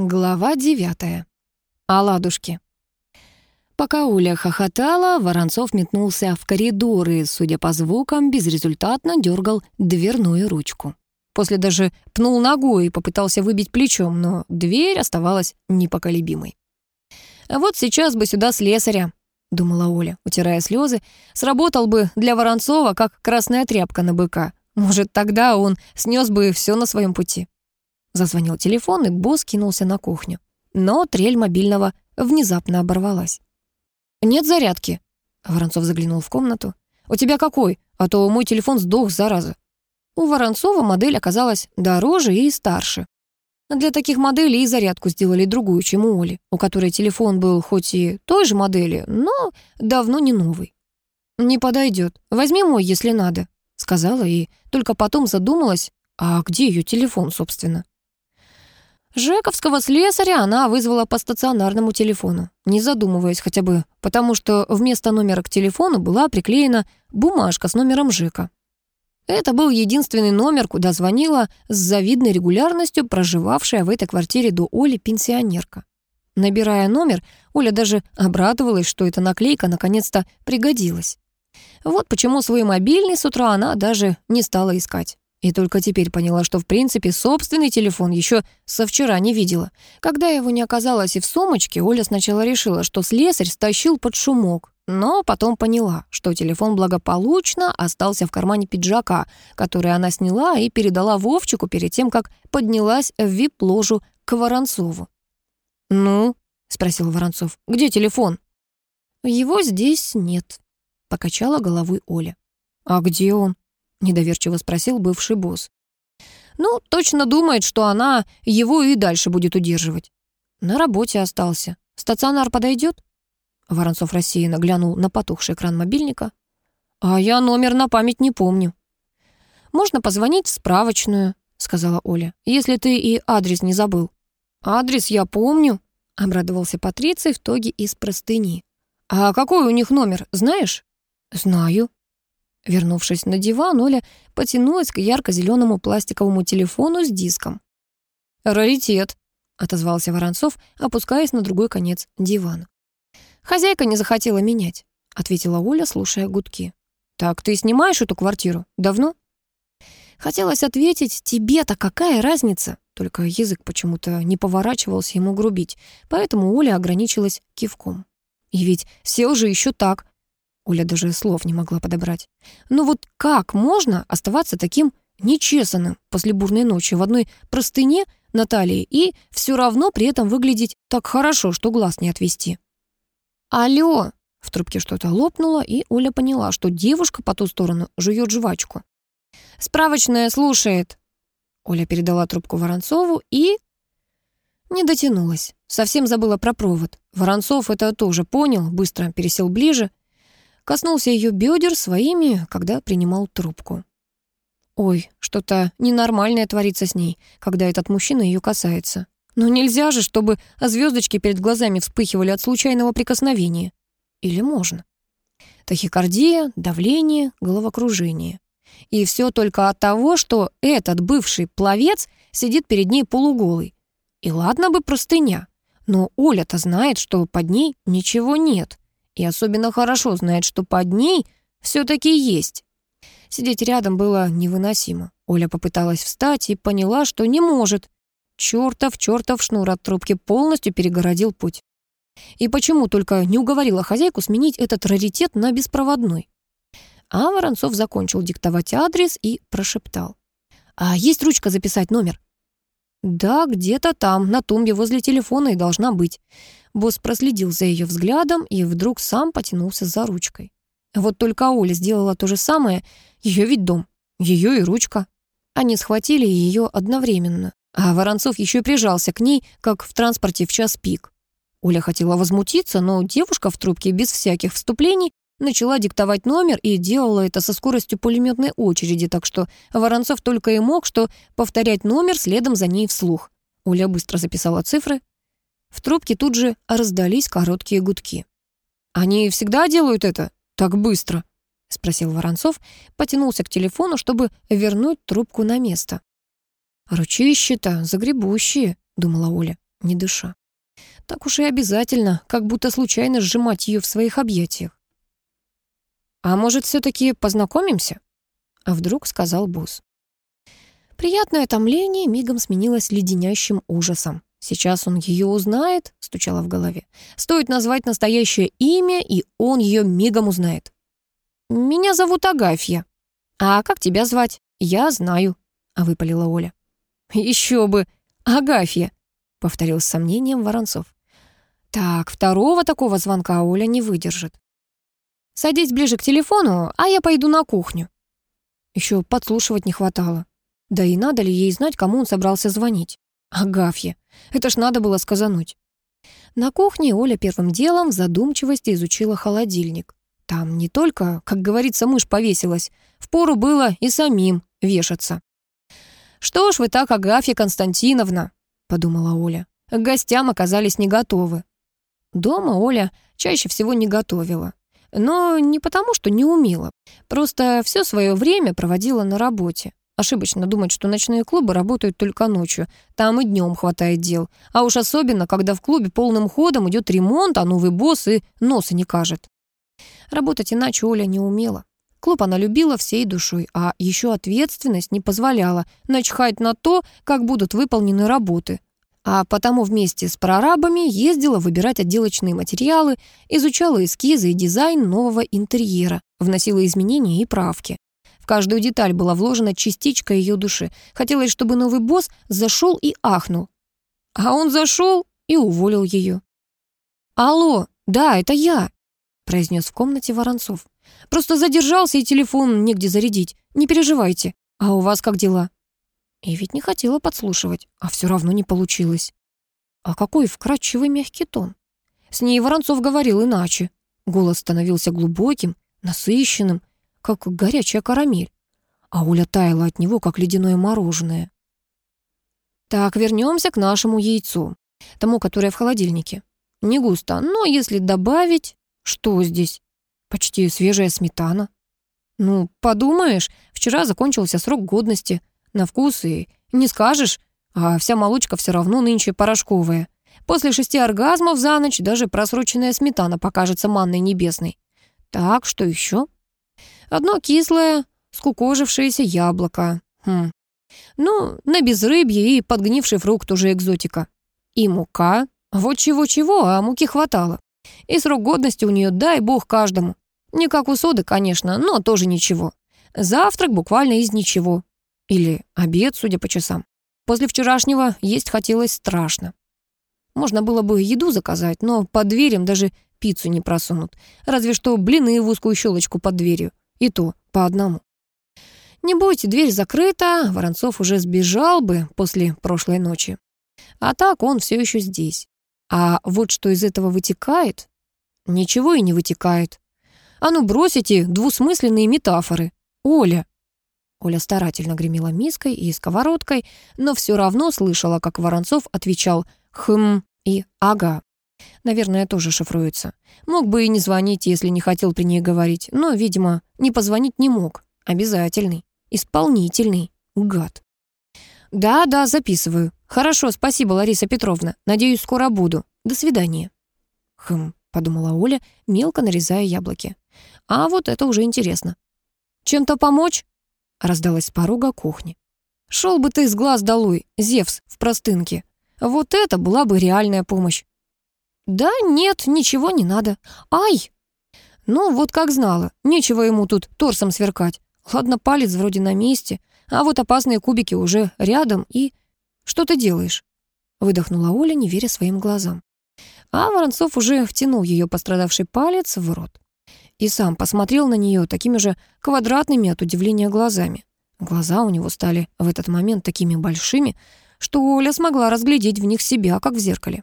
Глава девятая. Оладушки. Пока Оля хохотала, Воронцов метнулся в коридор и, судя по звукам, безрезультатно дергал дверную ручку. После даже пнул ногой и попытался выбить плечом, но дверь оставалась непоколебимой. «А вот сейчас бы сюда слесаря», — думала Оля, утирая слезы, «сработал бы для Воронцова, как красная тряпка на быка. Может, тогда он снес бы все на своем пути». Зазвонил телефон, и босс кинулся на кухню. Но трель мобильного внезапно оборвалась. «Нет зарядки», — Воронцов заглянул в комнату. «У тебя какой? А то мой телефон сдох, зараза». У Воронцова модель оказалась дороже и старше. Для таких моделей и зарядку сделали другую, чем у Оли, у которой телефон был хоть и той же модели, но давно не новый. «Не подойдет. Возьми мой, если надо», — сказала и только потом задумалась, а где ее телефон, собственно. Жековского слесаря она вызвала по стационарному телефону, не задумываясь хотя бы, потому что вместо номера к телефону была приклеена бумажка с номером Жека. Это был единственный номер, куда звонила с завидной регулярностью проживавшая в этой квартире до Оли пенсионерка. Набирая номер, Оля даже обрадовалась, что эта наклейка наконец-то пригодилась. Вот почему свой мобильный с утра она даже не стала искать. И только теперь поняла, что в принципе собственный телефон еще со вчера не видела. Когда его не оказалось и в сумочке, Оля сначала решила, что слесарь стащил под шумок. Но потом поняла, что телефон благополучно остался в кармане пиджака, который она сняла и передала Вовчику перед тем, как поднялась в вип-ложу к Воронцову. «Ну?» — спросил Воронцов. «Где телефон?» «Его здесь нет», — покачала головой Оля. «А где он?» — недоверчиво спросил бывший босс. «Ну, точно думает, что она его и дальше будет удерживать. На работе остался. Стационар подойдет?» Воронцов рассеянно глянул на потухший экран мобильника. «А я номер на память не помню». «Можно позвонить в справочную», — сказала Оля, «если ты и адрес не забыл». «Адрес я помню», — обрадовался Патриций в тоге из простыни. «А какой у них номер, знаешь?» «Знаю», Вернувшись на диван, Оля потянулась к ярко-зеленому пластиковому телефону с диском. «Раритет», — отозвался Воронцов, опускаясь на другой конец дивана. «Хозяйка не захотела менять», — ответила Оля, слушая гудки. «Так ты снимаешь эту квартиру? Давно?» Хотелось ответить, тебе-то какая разница? Только язык почему-то не поворачивался ему грубить, поэтому Оля ограничилась кивком. И ведь сел же еще так, Оля даже слов не могла подобрать. Ну вот как можно оставаться таким нечесанным после бурной ночи в одной простыне на талии и все равно при этом выглядеть так хорошо, что глаз не отвести? «Алло!» В трубке что-то лопнуло, и Оля поняла, что девушка по ту сторону жует жвачку. «Справочная слушает!» Оля передала трубку Воронцову и... Не дотянулась. Совсем забыла про провод. Воронцов это тоже понял, быстро пересел ближе коснулся ее бедер своими, когда принимал трубку. Ой, что-то ненормальное творится с ней, когда этот мужчина ее касается. Но нельзя же, чтобы звездочки перед глазами вспыхивали от случайного прикосновения. Или можно? Тахикардия, давление, головокружение. И все только от того, что этот бывший пловец сидит перед ней полуголый. И ладно бы простыня, но Оля-то знает, что под ней ничего нет и особенно хорошо знает, что под ней все-таки есть. Сидеть рядом было невыносимо. Оля попыталась встать и поняла, что не может. Чёртов, чёртов шнур от трубки полностью перегородил путь. И почему только не уговорила хозяйку сменить этот раритет на беспроводной? А Воронцов закончил диктовать адрес и прошептал. «А есть ручка записать номер?» «Да, где-то там, на тумбе возле телефона и должна быть. Босс проследил за ее взглядом и вдруг сам потянулся за ручкой. Вот только Оля сделала то же самое. Ее ведь дом, ее и ручка. Они схватили ее одновременно, а Воронцов еще прижался к ней, как в транспорте в час пик. Оля хотела возмутиться, но девушка в трубке без всяких вступлений начала диктовать номер и делала это со скоростью пулеметной очереди, так что Воронцов только и мог что повторять номер следом за ней вслух. Оля быстро записала цифры, в трубке тут же раздались короткие гудки. «Они всегда делают это так быстро?» — спросил Воронцов, потянулся к телефону, чтобы вернуть трубку на место. «Ручище-то загребущие», — думала Оля. не дыша. Так уж и обязательно, как будто случайно сжимать ее в своих объятиях. «А может, все-таки познакомимся?» А вдруг сказал босс. Приятное томление мигом сменилось леденящим ужасом. Сейчас он ее узнает, стучало в голове. Стоит назвать настоящее имя, и он ее мигом узнает. «Меня зовут Агафья. А как тебя звать?» «Я знаю», — выпалила Оля. «Еще бы! Агафья!» — повторил с сомнением Воронцов. «Так, второго такого звонка Оля не выдержит. Садись ближе к телефону, а я пойду на кухню». Еще подслушивать не хватало. Да и надо ли ей знать, кому он собрался звонить? Агафья. Это ж надо было сказануть. На кухне Оля первым делом в задумчивости изучила холодильник. Там не только, как говорится, мышь повесилась, впору было и самим вешаться. «Что ж вы так, Агафья Константиновна?» — подумала Оля. К гостям оказались не готовы. Дома Оля чаще всего не готовила. Но не потому, что не умела. Просто все свое время проводила на работе. Ошибочно думать, что ночные клубы работают только ночью. Там и днем хватает дел. А уж особенно, когда в клубе полным ходом идет ремонт, а новый босс и носа не кажет. Работать иначе Оля не умела. Клуб она любила всей душой, а еще ответственность не позволяла начхать на то, как будут выполнены работы. А потому вместе с прорабами ездила выбирать отделочные материалы, изучала эскизы и дизайн нового интерьера, вносила изменения и правки. В каждую деталь была вложена частичка ее души. Хотелось, чтобы новый босс зашел и ахнул. А он зашел и уволил ее. «Алло, да, это я», — произнес в комнате Воронцов. Просто задержался, и телефон негде зарядить. Не переживайте. А у вас как дела?» И ведь не хотела подслушивать, а все равно не получилось. А какой вкрадчивый мягкий тон. С ней Воронцов говорил иначе. Голос становился глубоким, насыщенным, как горячая карамель. А Оля таяла от него, как ледяное мороженое. Так, вернемся к нашему яйцу, тому, которое в холодильнике. Не густо, но если добавить... Что здесь? Почти свежая сметана. Ну, подумаешь, вчера закончился срок годности. На вкус и не скажешь, а вся молочка все равно нынче порошковая. После шести оргазмов за ночь даже просроченная сметана покажется манной небесной. Так, что еще? Одно кислое, скукожившееся яблоко. Хм. Ну, на безрыбье и подгнивший фрукт уже экзотика. И мука. Вот чего-чего, а муки хватало. И срок годности у нее, дай бог, каждому. Не как у соды, конечно, но тоже ничего. Завтрак буквально из ничего. Или обед, судя по часам. После вчерашнего есть хотелось страшно. Можно было бы еду заказать, но под дверям даже пиццу не просунут. Разве что блины в узкую щелочку под дверью. И то по одному. Не бойте, дверь закрыта, Воронцов уже сбежал бы после прошлой ночи. А так он все еще здесь. А вот что из этого вытекает? Ничего и не вытекает. А ну бросите двусмысленные метафоры. Оля!» Оля старательно гремела миской и сковородкой, но все равно слышала, как Воронцов отвечал «хм» и «ага». Наверное, тоже шифруется. Мог бы и не звонить, если не хотел при ней говорить, но, видимо, не позвонить не мог. Обязательный, исполнительный, гад. «Да, да, записываю. Хорошо, спасибо, Лариса Петровна. Надеюсь, скоро буду. До свидания». «Хм», — подумала Оля, мелко нарезая яблоки. «А вот это уже интересно». «Чем-то помочь?» — раздалась с порога кухни. «Шел бы ты с глаз долой, Зевс в простынке. Вот это была бы реальная помощь». «Да нет, ничего не надо. Ай!» «Ну, вот как знала. Нечего ему тут торсом сверкать. Ладно, палец вроде на месте, а вот опасные кубики уже рядом и... Что ты делаешь?» Выдохнула Оля, не веря своим глазам. А Воронцов уже втянул ее пострадавший палец в рот. И сам посмотрел на нее такими же квадратными от удивления глазами. Глаза у него стали в этот момент такими большими, что Оля смогла разглядеть в них себя, как в зеркале.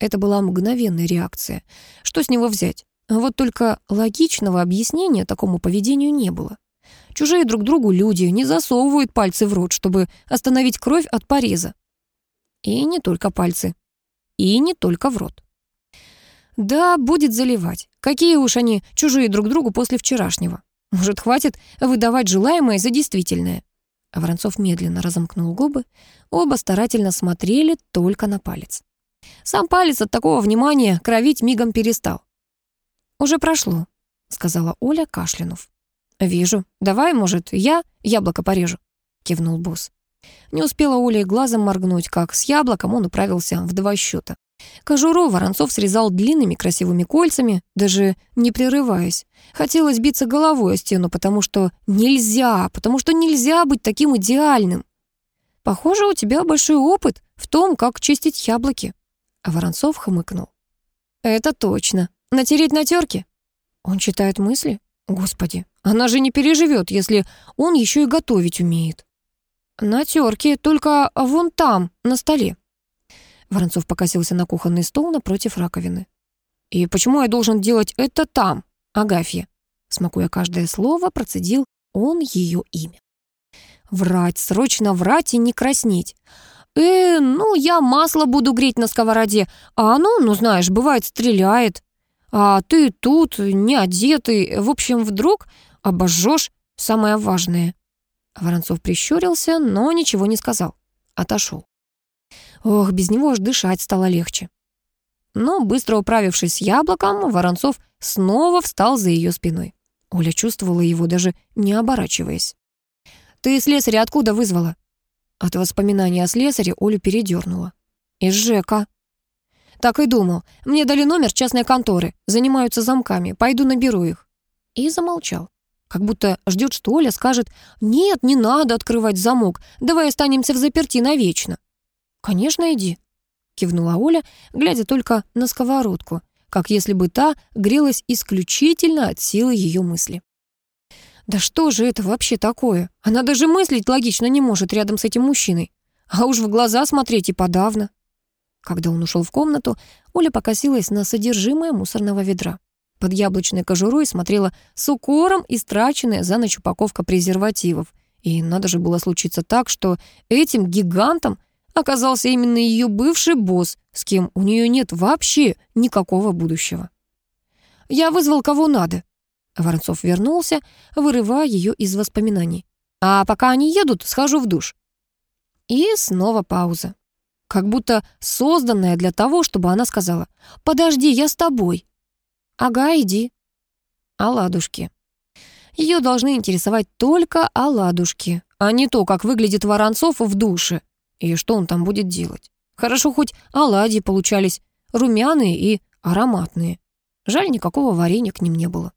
Это была мгновенная реакция. Что с него взять? Вот только логичного объяснения такому поведению не было. Чужие друг другу люди не засовывают пальцы в рот, чтобы остановить кровь от пореза. И не только пальцы. И не только в рот. Да, будет заливать. Какие уж они чужие друг другу после вчерашнего. Может, хватит выдавать желаемое за действительное? Воронцов медленно разомкнул губы. Оба старательно смотрели только на палец. Сам палец от такого внимания кровить мигом перестал. «Уже прошло», — сказала Оля, кашлянув. «Вижу. Давай, может, я яблоко порежу?» — кивнул босс. Не успела Оля глазом моргнуть, как с яблоком он управился в два счета. Кожуру Воронцов срезал длинными красивыми кольцами, даже не прерываясь. Хотелось биться головой о стену, потому что нельзя, потому что нельзя быть таким идеальным. «Похоже, у тебя большой опыт в том, как чистить яблоки». А Воронцов хмыкнул. «Это точно. Натереть на терке?» Он читает мысли? Господи, она же не переживет, если он еще и готовить умеет. «На терке, только вон там, на столе». Воронцов покосился на кухонный стол напротив раковины. «И почему я должен делать это там, Агафья?» Смакуя каждое слово, процедил он ее имя. «Врать, срочно врать и не краснеть. «Э, ну, я масло буду греть на сковороде, а оно, ну, знаешь, бывает, стреляет. А ты тут, не одетый, в общем, вдруг обожжешь самое важное». Воронцов прищурился, но ничего не сказал. Отошел. Ох, без него аж дышать стало легче. Но, быстро управившись с яблоком, Воронцов снова встал за ее спиной. Оля чувствовала его, даже не оборачиваясь. «Ты слесаря откуда вызвала?» От воспоминания о слесаре Олю передернула. «Из ЖЭКа». «Так и думал. Мне дали номер частной конторы. Занимаются замками. Пойду наберу их». И замолчал. Как будто ждет, что Оля скажет «Нет, не надо открывать замок. Давай останемся в заперти навечно». «Конечно, иди», — кивнула Оля, глядя только на сковородку, как если бы та грелась исключительно от силы ее мысли. «Да что же это вообще такое? Она даже мыслить логично не может рядом с этим мужчиной. А уж в глаза смотреть и подавно». Когда он ушел в комнату, Оля покосилась на содержимое мусорного ведра. Под яблочной кожурой смотрела с укором истраченная за ночь упаковка презервативов. И надо же было случиться так, что этим гигантом оказался именно ее бывший босс, с кем у нее нет вообще никакого будущего. «Я вызвал кого надо». Воронцов вернулся, вырывая ее из воспоминаний. «А пока они едут, схожу в душ». И снова пауза. Как будто созданная для того, чтобы она сказала «Подожди, я с тобой». «Ага, иди». Оладушки. Ее должны интересовать только оладушки, а не то, как выглядит Воронцов в душе. И что он там будет делать? Хорошо, хоть оладьи получались румяные и ароматные. Жаль, никакого варенья к ним не было.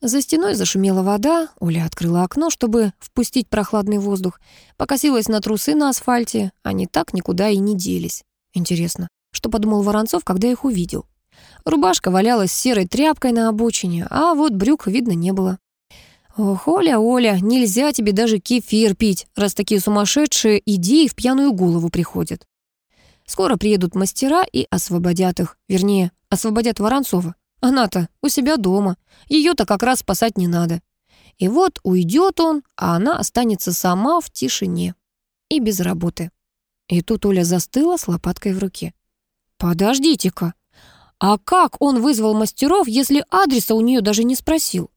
За стеной зашумела вода, Оля открыла окно, чтобы впустить прохладный воздух, покосилась на трусы на асфальте, они так никуда и не делись. Интересно, что подумал Воронцов, когда их увидел? Рубашка валялась серой тряпкой на обочине, а вот брюк видно не было. «Ох, Оля, Оля, нельзя тебе даже кефир пить, раз такие сумасшедшие идеи в пьяную голову приходят. Скоро приедут мастера и освободят их, вернее, освободят Воронцова. Она-то у себя дома, ее-то как раз спасать не надо. И вот уйдет он, а она останется сама в тишине и без работы. И тут Оля застыла с лопаткой в руке. «Подождите-ка, а как он вызвал мастеров, если адреса у нее даже не спросил?»